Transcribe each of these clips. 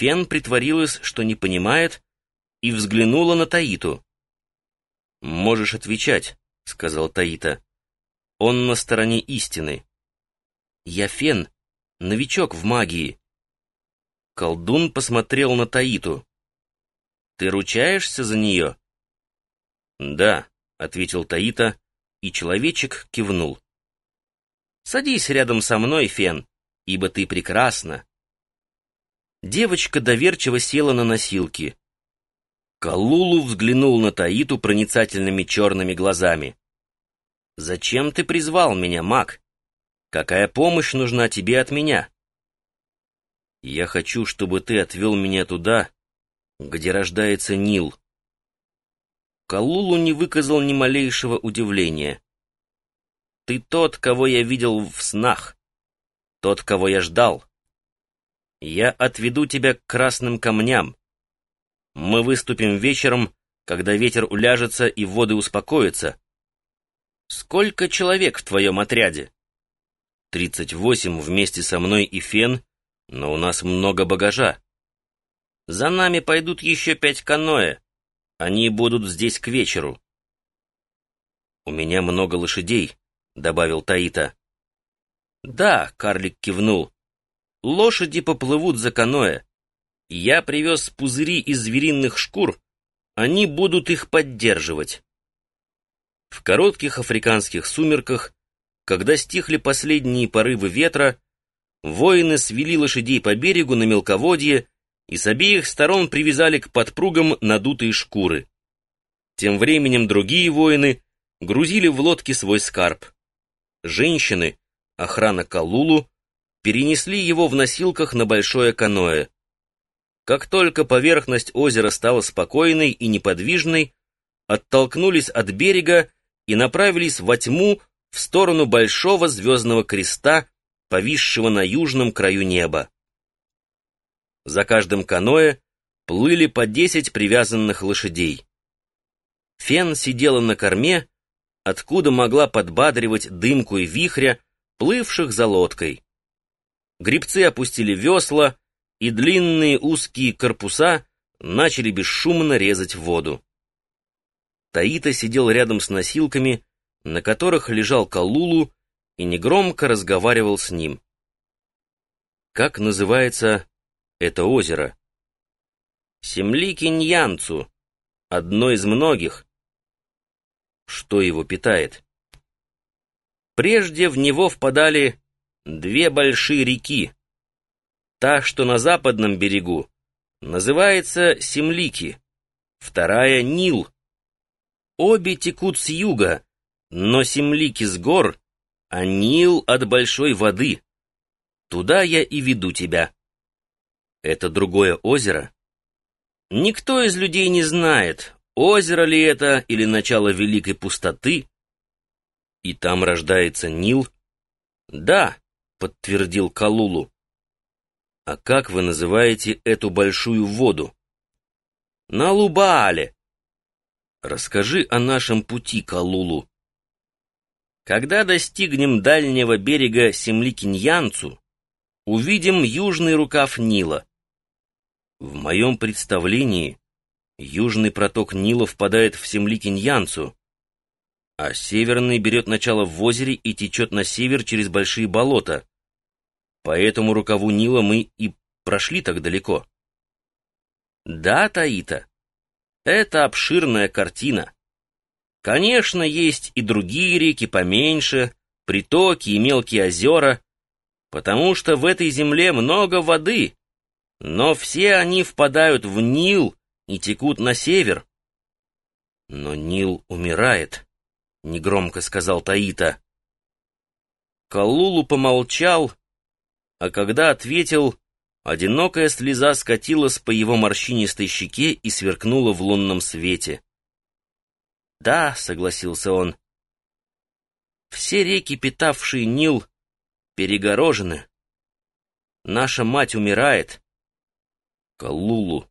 Фен притворилась, что не понимает, и взглянула на Таиту. «Можешь отвечать», — сказал Таита. «Он на стороне истины». «Я Фен, новичок в магии». Колдун посмотрел на Таиту. «Ты ручаешься за нее?» «Да», — ответил Таита, и человечек кивнул. «Садись рядом со мной, Фен, ибо ты прекрасна». Девочка доверчиво села на носилки. Калулу взглянул на Таиту проницательными черными глазами. «Зачем ты призвал меня, маг? Какая помощь нужна тебе от меня?» «Я хочу, чтобы ты отвел меня туда, где рождается Нил». Калулу не выказал ни малейшего удивления. «Ты тот, кого я видел в снах, тот, кого я ждал. Я отведу тебя к красным камням. Мы выступим вечером, когда ветер уляжется и воды успокоятся. Сколько человек в твоем отряде?» «Тридцать восемь вместе со мной и Фен, но у нас много багажа. За нами пойдут еще пять каноэ. Они будут здесь к вечеру. «У меня много лошадей», — добавил Таита. «Да», — карлик кивнул. «Лошади поплывут за каноэ. Я привез пузыри из звериных шкур. Они будут их поддерживать». В коротких африканских сумерках, когда стихли последние порывы ветра, воины свели лошадей по берегу на мелководье и с обеих сторон привязали к подпругам надутые шкуры. Тем временем другие воины грузили в лодки свой скарб. Женщины, охрана Калулу, перенесли его в носилках на большое каноэ. Как только поверхность озера стала спокойной и неподвижной, оттолкнулись от берега и направились во тьму в сторону большого звездного креста, повисшего на южном краю неба. За каждым каноэ плыли по десять привязанных лошадей. Фен сидела на корме, откуда могла подбадривать дымку и вихря, плывших за лодкой. Грибцы опустили весла, и длинные узкие корпуса начали бесшумно резать воду. Таита сидел рядом с носилками, на которых лежал Калулу, и негромко разговаривал с ним. Как называется это озеро. Семли-Киньянцу, одно из многих. Что его питает? Прежде в него впадали две большие реки. Та, что на западном берегу, называется Семлики, вторая — Нил. Обе текут с юга, но Семлики с гор, а Нил от большой воды. Туда я и веду тебя. Это другое озеро? Никто из людей не знает, озеро ли это или начало великой пустоты. И там рождается Нил? Да, подтвердил Калулу. А как вы называете эту большую воду? На Лубаале. Расскажи о нашем пути, Калулу. Когда достигнем дальнего берега Семликиньянцу, увидим южный рукав Нила. В моем представлении южный проток Нила впадает в Семликиньянцу, а северный берет начало в озере и течет на север через большие болота. По этому рукаву Нила мы и прошли так далеко. Да, Таита, это обширная картина. Конечно, есть и другие реки поменьше, притоки и мелкие озера, потому что в этой земле много воды, но все они впадают в Нил и текут на север. Но Нил умирает, — негромко сказал Таита. Калулу помолчал, а когда ответил, одинокая слеза скатилась по его морщинистой щеке и сверкнула в лунном свете. «Да», — согласился он, — «все реки, питавшие Нил, перегорожены. Наша мать умирает, Калулу,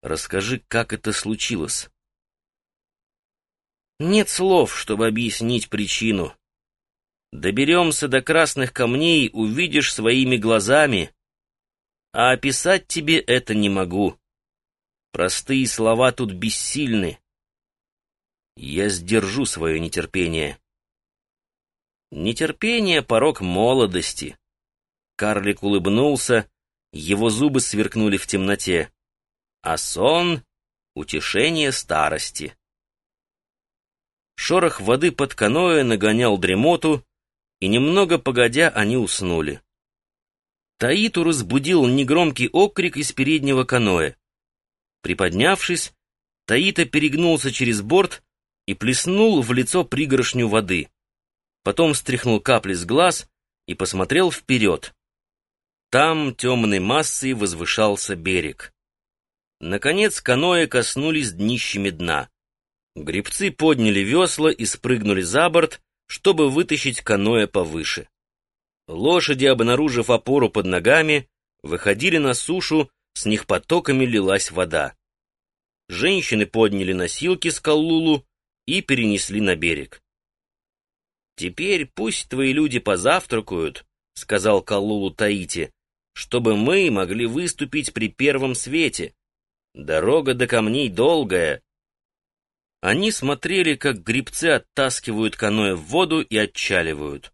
расскажи, как это случилось. Нет слов, чтобы объяснить причину. Доберемся до красных камней, увидишь своими глазами. а описать тебе это не могу. Простые слова тут бессильны. Я сдержу свое нетерпение. Нетерпение — порог молодости. Карлик улыбнулся, его зубы сверкнули в темноте. А сон — утешение старости. Шорох воды под каноэ нагонял дремоту, и немного погодя они уснули. Таиту разбудил негромкий окрик из переднего каноэ. Приподнявшись, Таита перегнулся через борт и плеснул в лицо пригоршню воды. Потом стряхнул капли с глаз и посмотрел вперед. Там темной массой возвышался берег. Наконец каноэ коснулись днищами дна. Гребцы подняли весла и спрыгнули за борт, чтобы вытащить каноэ повыше. Лошади, обнаружив опору под ногами, выходили на сушу, с них потоками лилась вода. Женщины подняли носилки с Каллулу и перенесли на берег. «Теперь пусть твои люди позавтракают», — сказал Каллулу Таити, «чтобы мы могли выступить при первом свете. Дорога до камней долгая». Они смотрели, как грибцы оттаскивают каноэ в воду и отчаливают.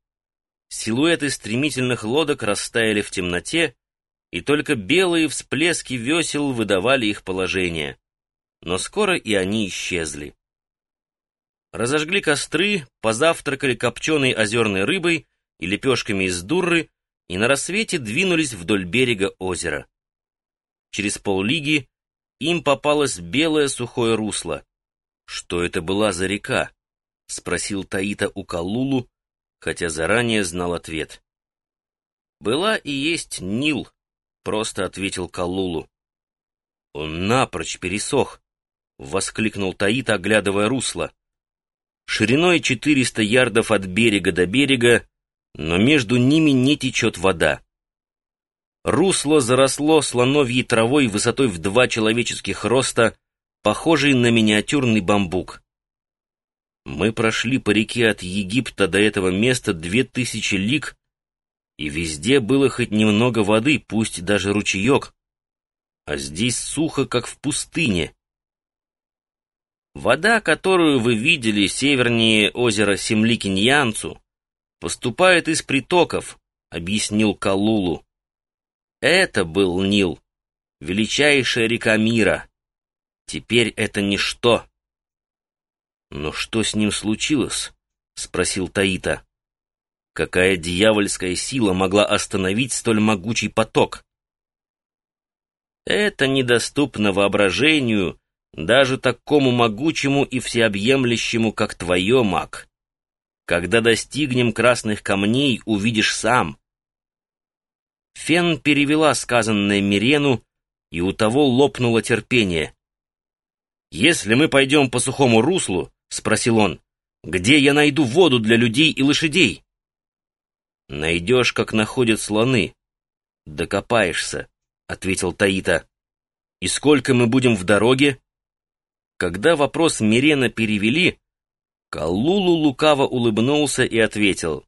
Силуэты стремительных лодок растаяли в темноте, и только белые всплески весел выдавали их положение. Но скоро и они исчезли. Разожгли костры, позавтракали копченой озерной рыбой и лепешками из дурры, и на рассвете двинулись вдоль берега озера. Через поллиги им попалось белое сухое русло. Что это была за река? — спросил Таита у Калулу, хотя заранее знал ответ. «Была и есть Нил», — просто ответил Калулу. «Он напрочь пересох», — воскликнул Таит, оглядывая русло. «Шириной четыреста ярдов от берега до берега, но между ними не течет вода. Русло заросло слоновьей травой высотой в два человеческих роста, похожей на миниатюрный бамбук. Мы прошли по реке от Египта до этого места две тысячи лиг, и везде было хоть немного воды, пусть даже ручеек, а здесь сухо, как в пустыне. Вода, которую вы видели севернее озера Семликиньянцу, поступает из притоков, объяснил Калулу. Это был Нил, величайшая река мира. Теперь это ничто. «Но что с ним случилось?» — спросил Таита. «Какая дьявольская сила могла остановить столь могучий поток?» «Это недоступно воображению, даже такому могучему и всеобъемлющему, как твое, маг. Когда достигнем красных камней, увидишь сам». Фен перевела сказанное Мирену, и у того лопнуло терпение. «Если мы пойдем по сухому руслу, — спросил он. «Где я найду воду для людей и лошадей?» «Найдешь, как находят слоны. Докопаешься», — ответил Таита. «И сколько мы будем в дороге?» Когда вопрос Мирена перевели, Калулу лукаво улыбнулся и ответил.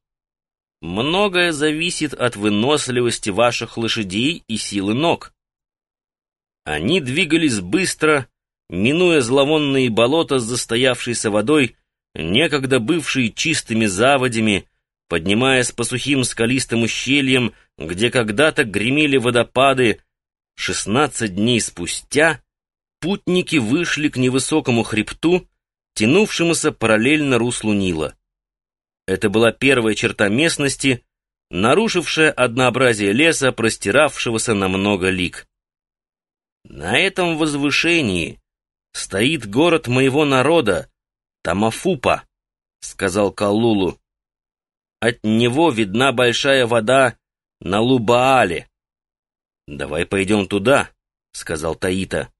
«Многое зависит от выносливости ваших лошадей и силы ног». Они двигались быстро, минуя зловонные болота с застоявшейся водой, некогда бывшие чистыми заводями, поднимаясь по сухим скалистым ущельям, где когда-то гремели водопады, шестнадцать дней спустя путники вышли к невысокому хребту, тянувшемуся параллельно руслу Нила. Это была первая черта местности, нарушившая однообразие леса, простиравшегося на много лиг. На этом возвышении стоит город моего народа, Тамафупа», — сказал Калулу. «От него видна большая вода на Лубаале». «Давай пойдем туда», — сказал Таита.